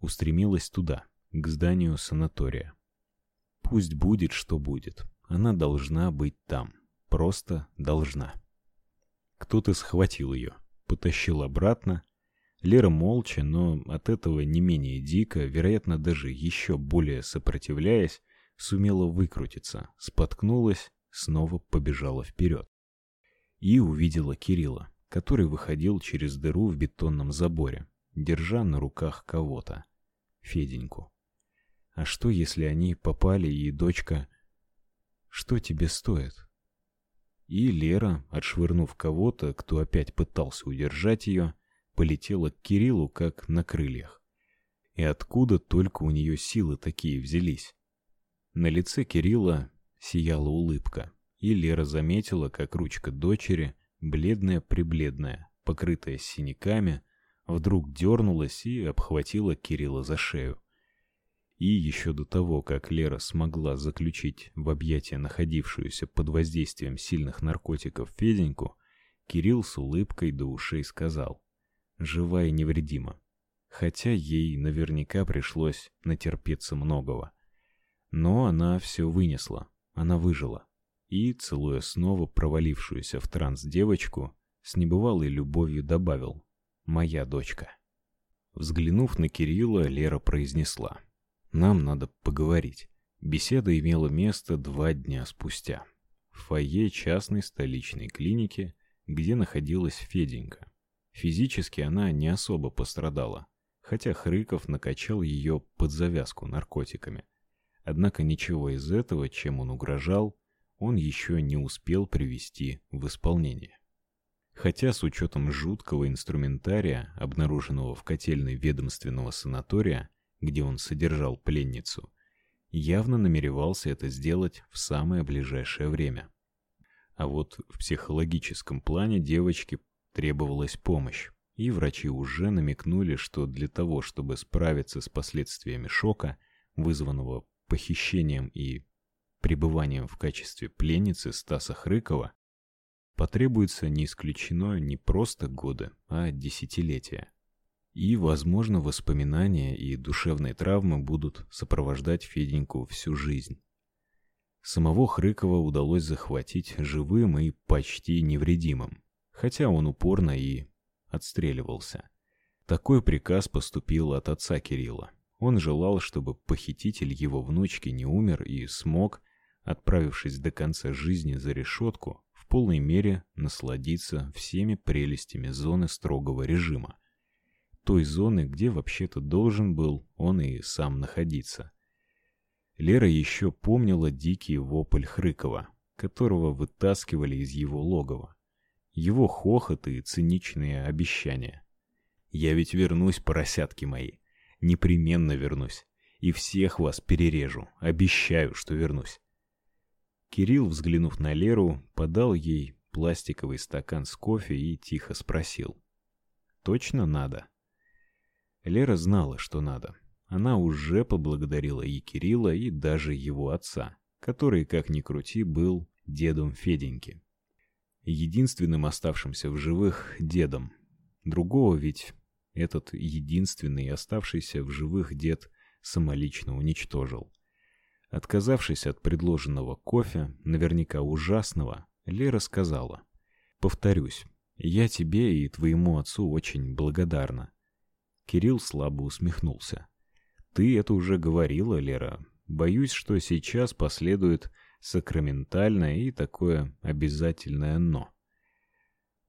устремилась туда, к зданию санатория. Пусть будет, что будет. Она должна быть там. Просто должна. Кто-то схватил ее, потащил обратно. Лера молча, но от этого не менее дико, вероятно, даже еще более сопротивляясь, сумела выкрутиться, споткнулась, снова побежала вперед. И увидела Кирилла, который выходил через дыру в бетонном заборе, держа на руках кого-то. Феденьку. А что, если они попали, и дочка... Что тебе стоит? И Лера, отшвырнув кого-то, кто опять пытался удержать ее, полетела к Кириллу, как на крыльях. И откуда только у нее силы такие взялись? На лице Кирилла сияла улыбка, и Лера заметила, как ручка дочери, бледная-пребледная, покрытая синяками, вдруг дернулась и обхватила Кирилла за шею. И еще до того, как Лера смогла заключить в объятия находившуюся под воздействием сильных наркотиков Феденьку, Кирилл с улыбкой до ушей сказал «Жива и невредима». Хотя ей наверняка пришлось натерпеться многого. Но она все вынесла, она выжила. И, целуя снова провалившуюся в транс девочку, с небывалой любовью добавил «Моя дочка». Взглянув на Кирилла, Лера произнесла нам надо поговорить. Беседа имела место два дня спустя. В фойе частной столичной клиники, где находилась Феденька. Физически она не особо пострадала, хотя Хрыков накачал ее под завязку наркотиками. Однако ничего из этого, чем он угрожал, он еще не успел привести в исполнение. Хотя с учетом жуткого инструментария, обнаруженного в котельной ведомственного санатория, где он содержал пленницу, явно намеревался это сделать в самое ближайшее время. А вот в психологическом плане девочке требовалась помощь, и врачи уже намекнули, что для того, чтобы справиться с последствиями шока, вызванного похищением и пребыванием в качестве пленницы Стаса Хрыкова, потребуется не исключено не просто годы, а десятилетия. И, возможно, воспоминания и душевные травмы будут сопровождать Феденьку всю жизнь. Самого Хрыкова удалось захватить живым и почти невредимым, хотя он упорно и отстреливался. Такой приказ поступил от отца Кирилла. Он желал, чтобы похититель его внучки не умер и смог, отправившись до конца жизни за решетку, полной мере насладиться всеми прелестями зоны строгого режима той зоны, где вообще-то должен был он и сам находиться. Лера еще помнила дикий вопль Хрыкова, которого вытаскивали из его логова. Его хохот и циничные обещания. «Я ведь вернусь, поросятки мои. Непременно вернусь. И всех вас перережу. Обещаю, что вернусь». Кирилл, взглянув на Леру, подал ей пластиковый стакан с кофе и тихо спросил. «Точно надо?» Лера знала, что надо. Она уже поблагодарила и Кирилла, и даже его отца, который, как ни крути, был дедом Феденьки. Единственным оставшимся в живых дедом. Другого ведь этот единственный оставшийся в живых дед самолично уничтожил. Отказавшись от предложенного кофе, наверняка ужасного, Лера сказала: "Повторюсь, я тебе и твоему отцу очень благодарна. Кирилл слабо усмехнулся. Ты это уже говорила, Лера. Боюсь, что сейчас последует сакраментальное и такое обязательное но.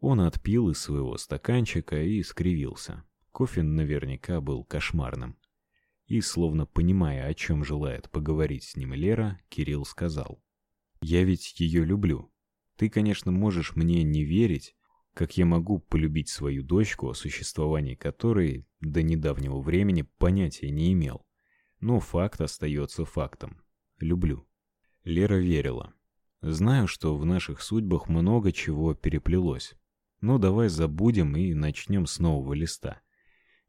Он отпил из своего стаканчика и скривился. Кофе наверняка был кошмарным. И словно понимая, о чем желает поговорить с ним Лера, Кирилл сказал: "Я ведь ее люблю. Ты, конечно, можешь мне не верить, как я могу полюбить свою дочку, о существовании которой до недавнего времени понятия не имел? Но факт остается фактом. Люблю. Лера верила. Знаю, что в наших судьбах много чего переплелось. Но давай забудем и начнем с нового листа.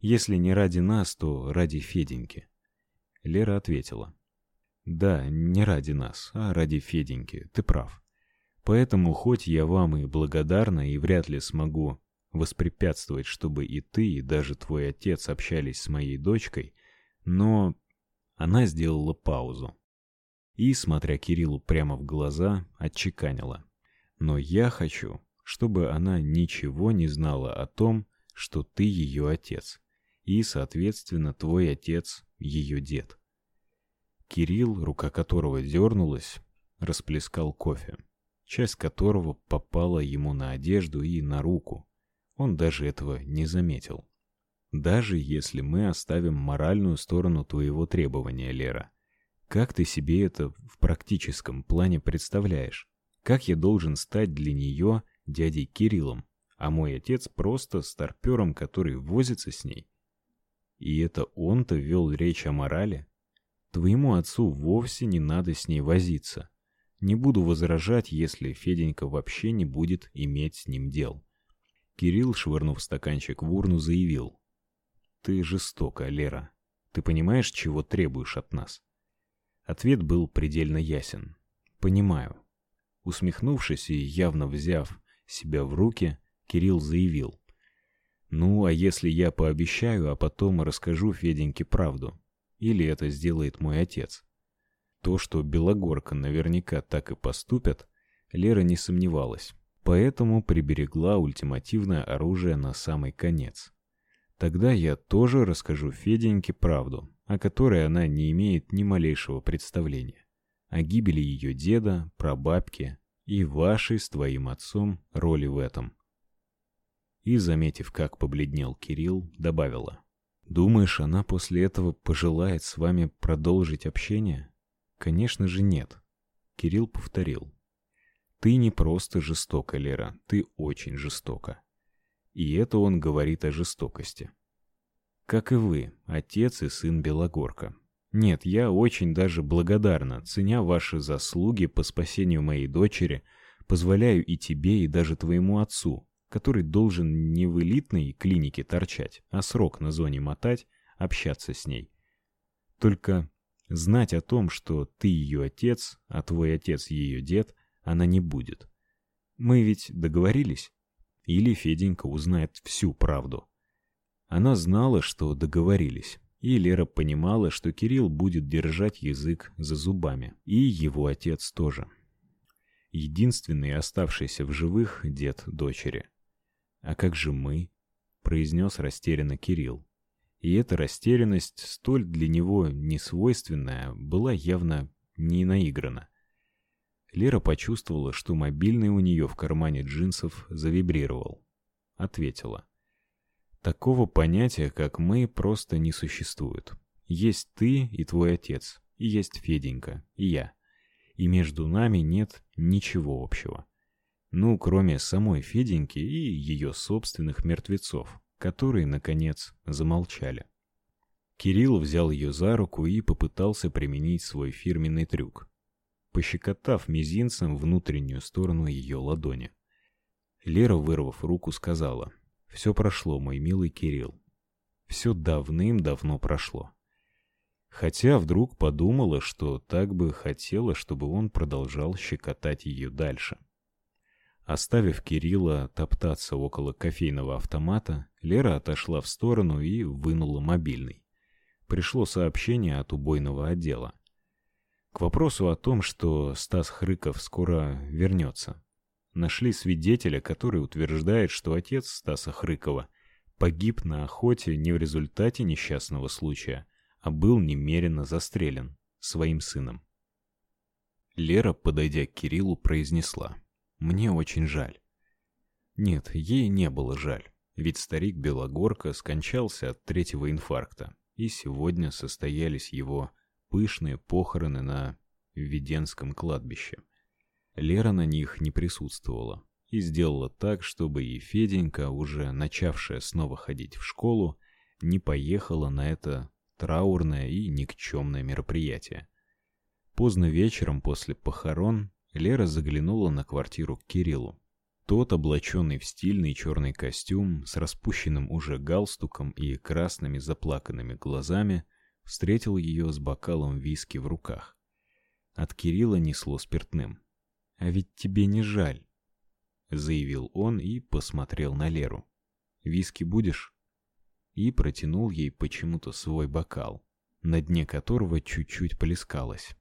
Если не ради нас, то ради Феденьки. Лера ответила. Да, не ради нас, а ради Феденьки. Ты прав. Поэтому хоть я вам и благодарна и вряд ли смогу воспрепятствовать, чтобы и ты, и даже твой отец общались с моей дочкой, Но она сделала паузу и, смотря Кириллу прямо в глаза, отчеканила. «Но я хочу, чтобы она ничего не знала о том, что ты ее отец, и, соответственно, твой отец — ее дед». Кирилл, рука которого дернулась, расплескал кофе, часть которого попала ему на одежду и на руку. Он даже этого не заметил. Даже если мы оставим моральную сторону твоего требования, Лера, как ты себе это в практическом плане представляешь? Как я должен стать для нее дядей Кириллом, а мой отец просто старпером, который возится с ней? И это он-то вел речь о морали? Твоему отцу вовсе не надо с ней возиться. Не буду возражать, если Феденька вообще не будет иметь с ним дел. Кирилл, швырнув стаканчик в урну, заявил. Ты жестока, Лера. Ты понимаешь, чего требуешь от нас? Ответ был предельно ясен. Понимаю. Усмехнувшись и явно взяв себя в руки, Кирилл заявил. Ну, а если я пообещаю, а потом расскажу Феденьке правду? Или это сделает мой отец? То, что Белогорка наверняка так и поступят, Лера не сомневалась. Поэтому приберегла ультимативное оружие на самый конец. Тогда я тоже расскажу Феденьке правду, о которой она не имеет ни малейшего представления. О гибели ее деда, прабабки и вашей с твоим отцом роли в этом. И, заметив, как побледнел Кирилл, добавила. «Думаешь, она после этого пожелает с вами продолжить общение?» «Конечно же нет», — Кирилл повторил. «Ты не просто жестока, Лера, ты очень жестока. И это он говорит о жестокости. Как и вы, отец и сын Белогорка. Нет, я очень даже благодарна, ценя ваши заслуги по спасению моей дочери, позволяю и тебе, и даже твоему отцу, который должен не в элитной клинике торчать, а срок на зоне мотать, общаться с ней. Только знать о том, что ты ее отец, а твой отец ее дед, она не будет. Мы ведь договорились? Или Феденька узнает всю правду. Она знала, что договорились. И Лера понимала, что Кирилл будет держать язык за зубами. И его отец тоже. Единственный оставшийся в живых дед дочери. «А как же мы?» — произнес растерянно Кирилл. И эта растерянность, столь для него несвойственная, была явно не наиграна. Лера почувствовала, что мобильный у нее в кармане джинсов завибрировал. Ответила. Такого понятия, как мы, просто не существует. Есть ты и твой отец, и есть Феденька, и я. И между нами нет ничего общего. Ну, кроме самой Феденьки и ее собственных мертвецов, которые, наконец, замолчали. Кирилл взял ее за руку и попытался применить свой фирменный трюк пощекотав мизинцем внутреннюю сторону ее ладони. Лера, вырвав руку, сказала, «Все прошло, мой милый Кирилл. Все давным-давно прошло». Хотя вдруг подумала, что так бы хотела, чтобы он продолжал щекотать ее дальше. Оставив Кирилла топтаться около кофейного автомата, Лера отошла в сторону и вынула мобильный. Пришло сообщение от убойного отдела. К вопросу о том, что Стас Хрыков скоро вернется. Нашли свидетеля, который утверждает, что отец Стаса Хрыкова погиб на охоте не в результате несчастного случая, а был немерено застрелен своим сыном. Лера, подойдя к Кириллу, произнесла: "Мне очень жаль". Нет, ей не было жаль, ведь старик Белогорка скончался от третьего инфаркта, и сегодня состоялись его пышные похороны на Введенском кладбище. Лера на них не присутствовала и сделала так, чтобы и Феденька, уже начавшая снова ходить в школу, не поехала на это траурное и никчемное мероприятие. Поздно вечером после похорон Лера заглянула на квартиру к Кириллу. Тот, облаченный в стильный черный костюм, с распущенным уже галстуком и красными заплаканными глазами, встретил ее с бокалом виски в руках. От Кирилла несло спиртным. «А ведь тебе не жаль», — заявил он и посмотрел на Леру. «Виски будешь?» И протянул ей почему-то свой бокал. на дне которого чуть-чуть плескалось.